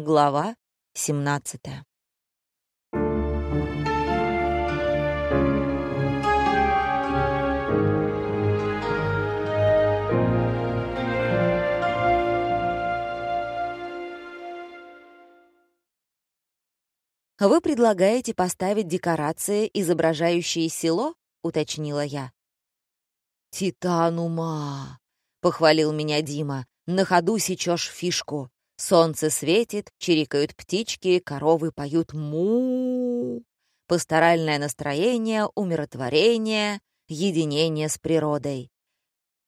Глава 17 «Вы предлагаете поставить декорации, изображающие село?» — уточнила я. «Титанума!» — похвалил меня Дима. «На ходу сечешь фишку. Солнце светит, чирикают птички, коровы поют му Пасторальное настроение, умиротворение, единение с природой.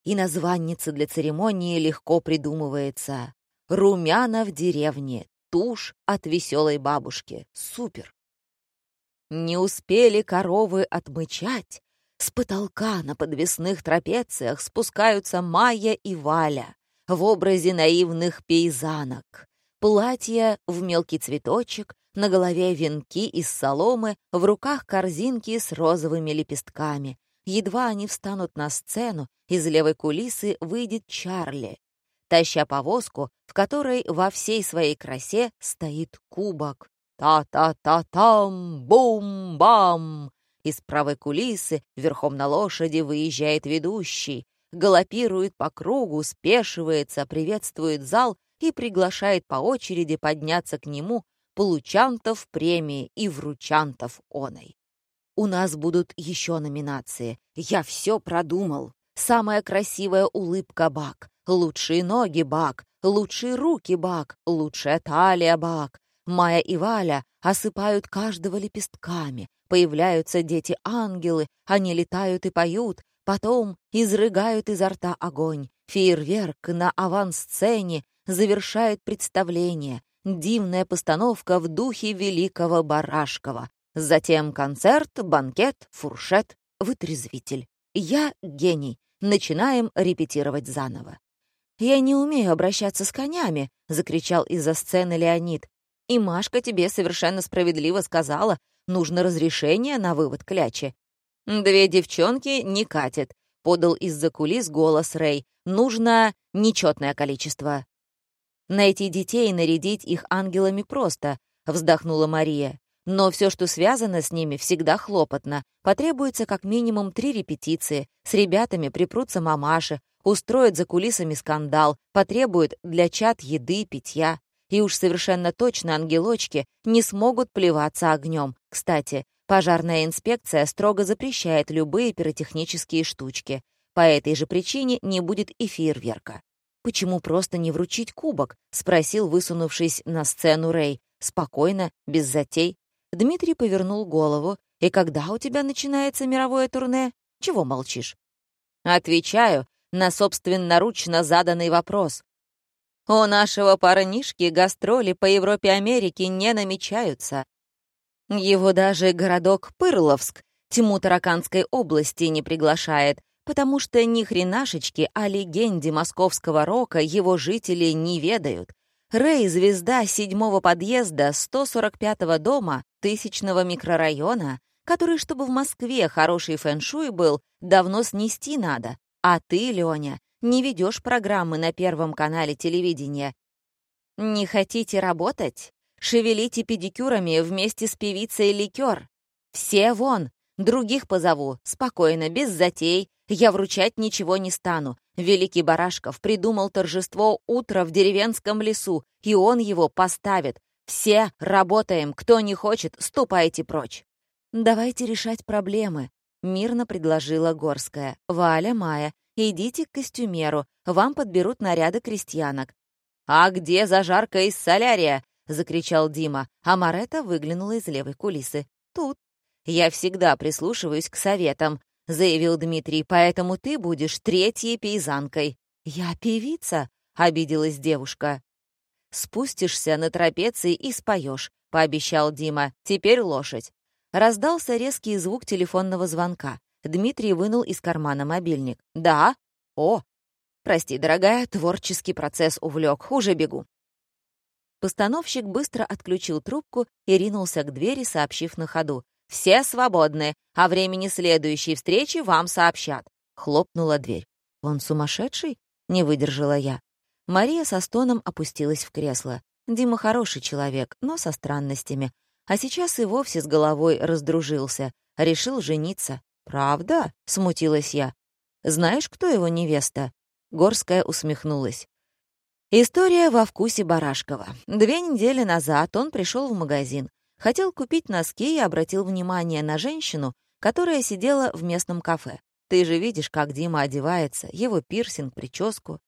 И названница для церемонии легко придумывается. «Румяна в деревне, тушь от веселой бабушки. Супер!» Не успели коровы отмычать, с потолка на подвесных трапециях спускаются Майя и Валя в образе наивных пейзанок. Платья в мелкий цветочек, на голове венки из соломы, в руках корзинки с розовыми лепестками. Едва они встанут на сцену, из левой кулисы выйдет Чарли, таща повозку, в которой во всей своей красе стоит кубок. Та-та-та-там, бум-бам! Из правой кулисы верхом на лошади выезжает ведущий, галопирует по кругу, спешивается, приветствует зал и приглашает по очереди подняться к нему получантов премии и вручантов оной. У нас будут еще номинации. Я все продумал. Самая красивая улыбка Бак, лучшие ноги Бак, лучшие руки Бак, лучшая талия Бак. Майя и Валя осыпают каждого лепестками, Появляются дети-ангелы, они летают и поют, потом изрыгают изо рта огонь. Фейерверк на авансцене завершает представление. Дивная постановка в духе великого Барашкова. Затем концерт, банкет, фуршет, вытрезвитель. Я гений. Начинаем репетировать заново. «Я не умею обращаться с конями», — закричал из-за сцены Леонид. «И Машка тебе совершенно справедливо сказала, Нужно разрешение на вывод клячи. «Две девчонки не катит», — подал из-за кулис голос Рэй. «Нужно нечетное количество». «Найти детей и нарядить их ангелами просто», — вздохнула Мария. «Но все, что связано с ними, всегда хлопотно. Потребуется как минимум три репетиции. С ребятами припрутся мамаши, устроят за кулисами скандал, потребуют для чат еды, питья. И уж совершенно точно ангелочки не смогут плеваться огнем. Кстати, пожарная инспекция строго запрещает любые пиротехнические штучки. По этой же причине не будет и фейерверка. «Почему просто не вручить кубок?» — спросил, высунувшись на сцену Рэй. Спокойно, без затей. Дмитрий повернул голову. «И когда у тебя начинается мировое турне? Чего молчишь?» «Отвечаю на собственноручно заданный вопрос. У нашего парнишки гастроли по Европе Америке не намечаются. Его даже городок Пырловск, тьму Тараканской области, не приглашает, потому что ни хренашечки о легенде московского рока его жители не ведают. Рэй — звезда седьмого подъезда 145-го дома тысячного микрорайона, который, чтобы в Москве хороший фэншуй был, давно снести надо. А ты, Лёня, не ведешь программы на Первом канале телевидения. Не хотите работать? Шевелите педикюрами вместе с певицей Ликер. Все вон, других позову, спокойно, без затей. Я вручать ничего не стану. Великий Барашков придумал торжество утра в деревенском лесу, и он его поставит. Все работаем, кто не хочет, ступайте прочь. Давайте решать проблемы, мирно предложила Горская. Валя, Майя, идите к костюмеру, вам подберут наряды крестьянок. «А где зажарка из солярия?» — закричал Дима, а Марета выглянула из левой кулисы. «Тут». «Я всегда прислушиваюсь к советам», — заявил Дмитрий, «поэтому ты будешь третьей пейзанкой». «Я певица», — обиделась девушка. «Спустишься на трапеции и споешь», — пообещал Дима. «Теперь лошадь». Раздался резкий звук телефонного звонка. Дмитрий вынул из кармана мобильник. «Да? О! Прости, дорогая, творческий процесс увлек. Уже бегу». Постановщик быстро отключил трубку и ринулся к двери, сообщив на ходу. «Все свободны. О времени следующей встречи вам сообщат». Хлопнула дверь. «Он сумасшедший?» — не выдержала я. Мария со стоном опустилась в кресло. Дима хороший человек, но со странностями. А сейчас и вовсе с головой раздружился. Решил жениться. «Правда?» — смутилась я. «Знаешь, кто его невеста?» Горская усмехнулась. История во вкусе Барашкова. Две недели назад он пришел в магазин. Хотел купить носки и обратил внимание на женщину, которая сидела в местном кафе. Ты же видишь, как Дима одевается, его пирсинг, прическу.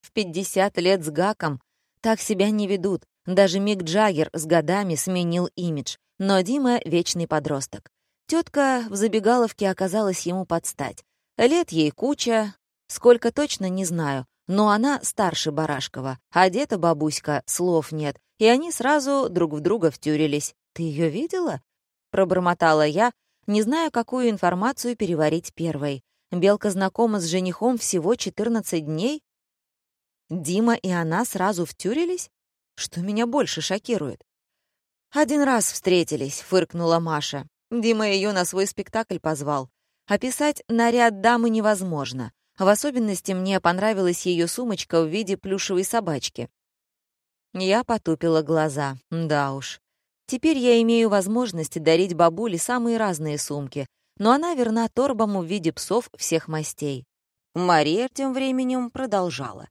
В 50 лет с гаком так себя не ведут. Даже Мик Джаггер с годами сменил имидж, но Дима — вечный подросток. Тетка в забегаловке оказалась ему под стать. Лет ей куча, сколько точно не знаю, но она старше Барашкова, одета бабуська, слов нет, и они сразу друг в друга втюрились. «Ты ее видела?» — пробормотала я, не зная, какую информацию переварить первой. Белка знакома с женихом всего 14 дней? Дима и она сразу втюрились? Что меня больше шокирует? «Один раз встретились», — фыркнула Маша. Дима ее на свой спектакль позвал. Описать наряд дамы невозможно. В особенности мне понравилась ее сумочка в виде плюшевой собачки. Я потупила глаза. Да уж. Теперь я имею возможность дарить бабуле самые разные сумки, но она верна торбам в виде псов всех мастей. Мария тем временем продолжала.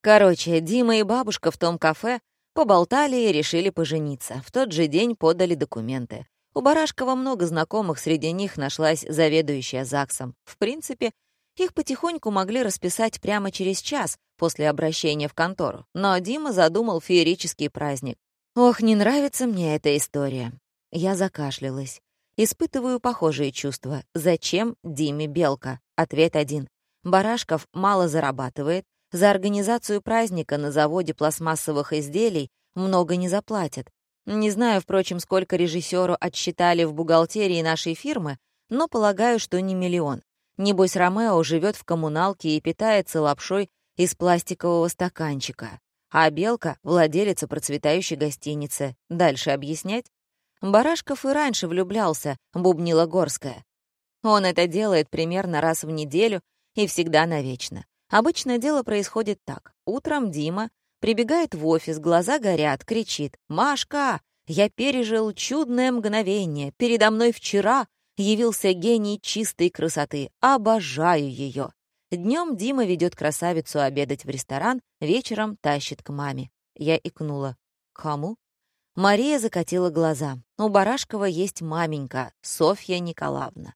Короче, Дима и бабушка в том кафе поболтали и решили пожениться. В тот же день подали документы. У Барашкова много знакомых, среди них нашлась заведующая ЗАГСом. В принципе, их потихоньку могли расписать прямо через час после обращения в контору. Но Дима задумал феерический праздник. Ох, не нравится мне эта история. Я закашлялась. Испытываю похожие чувства. Зачем Диме Белка? Ответ один. Барашков мало зарабатывает, за организацию праздника на заводе пластмассовых изделий много не заплатят. Не знаю, впрочем, сколько режиссеру отсчитали в бухгалтерии нашей фирмы, но полагаю, что не миллион. Небось, Ромео живет в коммуналке и питается лапшой из пластикового стаканчика. А Белка — владелица процветающей гостиницы. Дальше объяснять? Барашков и раньше влюблялся, бубнила Горская. Он это делает примерно раз в неделю и всегда навечно. Обычно дело происходит так. Утром Дима прибегает в офис, глаза горят, кричит «Машка, я пережил чудное мгновение. Передо мной вчера явился гений чистой красоты. Обожаю ее». Днем Дима ведет красавицу обедать в ресторан, вечером тащит к маме. Я икнула. «Кому?» Мария закатила глаза. У Барашкова есть маменька, Софья Николаевна.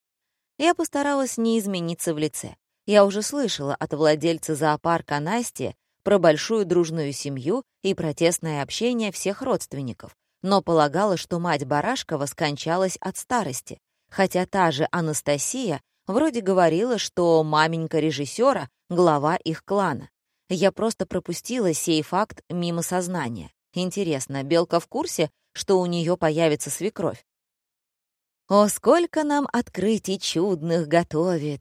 Я постаралась не измениться в лице. Я уже слышала от владельца зоопарка Насти про большую дружную семью и протестное общение всех родственников, но полагала, что мать Барашкова скончалась от старости, хотя та же Анастасия вроде говорила, что маменька режиссера — глава их клана. Я просто пропустила сей факт мимо сознания. Интересно, Белка в курсе, что у нее появится свекровь? «О, сколько нам открытий чудных готовит!»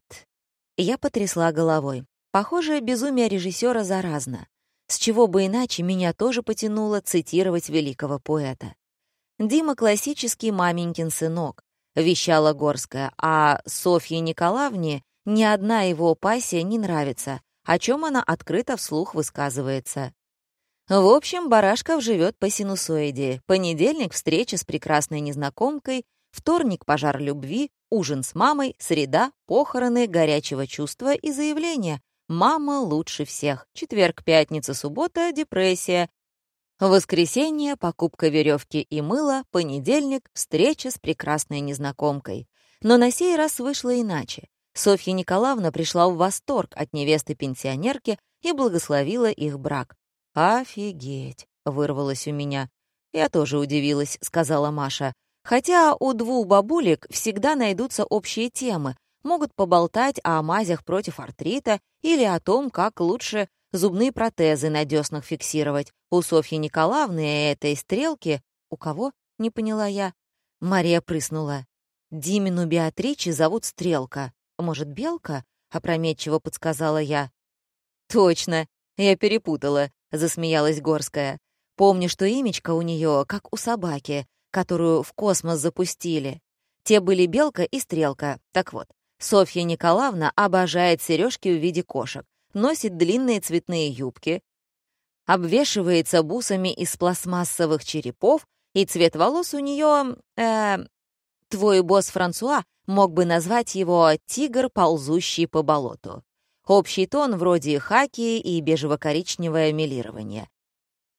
Я потрясла головой. Похоже, безумие режиссера заразно. С чего бы иначе меня тоже потянуло цитировать великого поэта. «Дима — классический маменькин сынок», — вещала Горская, а Софье Николаевне ни одна его пассия не нравится, о чем она открыто вслух высказывается. В общем, Барашков живет по синусоиде. Понедельник — встреча с прекрасной незнакомкой, вторник — пожар любви, Ужин с мамой, среда, похороны, горячего чувства и заявление. Мама лучше всех. Четверг, пятница, суббота, депрессия. Воскресенье, покупка веревки и мыла, понедельник, встреча с прекрасной незнакомкой. Но на сей раз вышло иначе. Софья Николаевна пришла в восторг от невесты-пенсионерки и благословила их брак. «Офигеть!» — вырвалось у меня. «Я тоже удивилась», — сказала Маша. Хотя у двух бабулек всегда найдутся общие темы, могут поболтать о мазях против артрита или о том, как лучше зубные протезы на деснах фиксировать. У Софьи Николаевны этой стрелки... У кого? Не поняла я. Мария прыснула. Димину Беатричи зовут Стрелка. Может, Белка? Опрометчиво подсказала я. Точно, я перепутала, засмеялась Горская. Помню, что имечко у нее как у собаки, которую в космос запустили. Те были Белка и Стрелка. Так вот, Софья Николаевна обожает сережки в виде кошек, носит длинные цветные юбки, обвешивается бусами из пластмассовых черепов, и цвет волос у нее... Э, твой босс Франсуа мог бы назвать его «тигр, ползущий по болоту». Общий тон вроде хаки и бежево-коричневое милирование.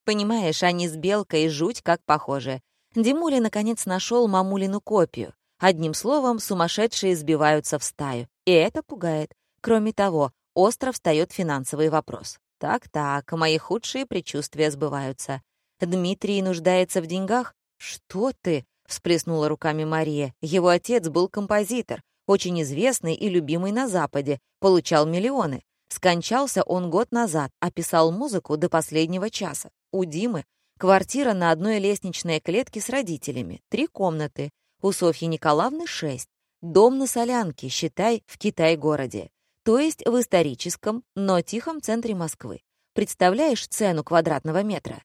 Понимаешь, они с Белкой жуть как похожи. Димуля наконец нашел мамулину копию. Одним словом, сумасшедшие сбиваются в стаю. И это пугает. Кроме того, остро встает финансовый вопрос. Так-так, мои худшие предчувствия сбываются. Дмитрий нуждается в деньгах? Что ты? всплеснула руками Мария. Его отец был композитор, очень известный и любимый на Западе, получал миллионы. Скончался он год назад, а писал музыку до последнего часа. У Димы квартира на одной лестничной клетке с родителями, три комнаты. У Софьи Николаевны шесть. Дом на Солянке, считай, в Китай-городе. То есть в историческом, но тихом центре Москвы. Представляешь цену квадратного метра?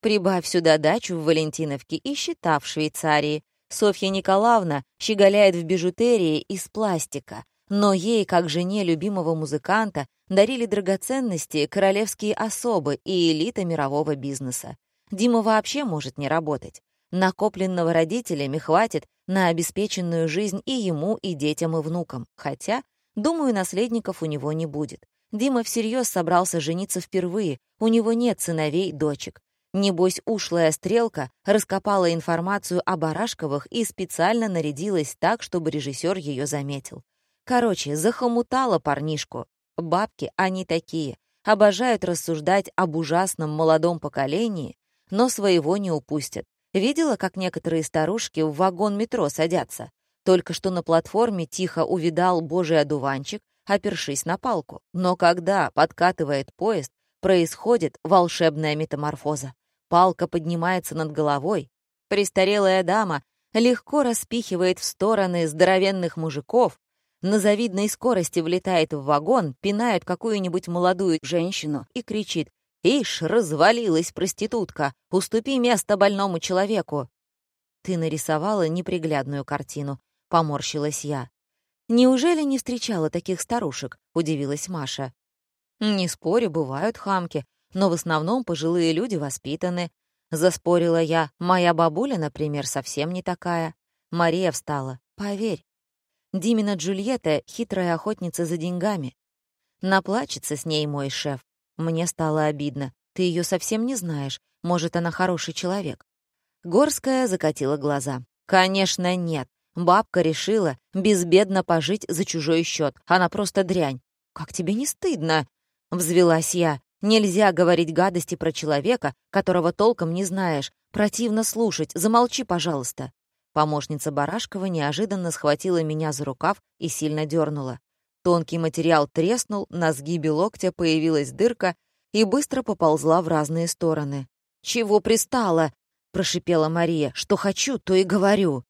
Прибавь сюда дачу в Валентиновке и счета в Швейцарии. Софья Николаевна щеголяет в бижутерии из пластика, но ей, как жене любимого музыканта, дарили драгоценности королевские особы и элита мирового бизнеса. Дима вообще может не работать. Накопленного родителями хватит на обеспеченную жизнь и ему, и детям, и внукам. Хотя, думаю, наследников у него не будет. Дима всерьез собрался жениться впервые, у него нет сыновей, дочек. Небось, ушлая стрелка раскопала информацию о Барашковых и специально нарядилась так, чтобы режиссер ее заметил. Короче, захомутала парнишку. Бабки, они такие. Обожают рассуждать об ужасном молодом поколении, но своего не упустят. Видела, как некоторые старушки в вагон метро садятся? Только что на платформе тихо увидал божий одуванчик, опершись на палку. Но когда подкатывает поезд, происходит волшебная метаморфоза. Палка поднимается над головой. Престарелая дама легко распихивает в стороны здоровенных мужиков, на завидной скорости влетает в вагон, пинает какую-нибудь молодую женщину и кричит «Ишь, развалилась проститутка! Уступи место больному человеку!» «Ты нарисовала неприглядную картину», — поморщилась я. «Неужели не встречала таких старушек?» — удивилась Маша. «Не спорю, бывают хамки, но в основном пожилые люди воспитаны. Заспорила я, моя бабуля, например, совсем не такая. Мария встала. Поверь. Димина Джульетта — хитрая охотница за деньгами. Наплачется с ней мой шеф. Мне стало обидно. Ты ее совсем не знаешь. Может, она хороший человек. Горская закатила глаза. Конечно, нет. Бабка решила безбедно пожить за чужой счет. Она просто дрянь. «Как тебе не стыдно?» — взвелась я. Нельзя говорить гадости про человека, которого толком не знаешь. Противно слушать. Замолчи, пожалуйста». Помощница Барашкова неожиданно схватила меня за рукав и сильно дернула. Тонкий материал треснул, на сгибе локтя появилась дырка и быстро поползла в разные стороны. «Чего пристала?» — прошипела Мария. «Что хочу, то и говорю».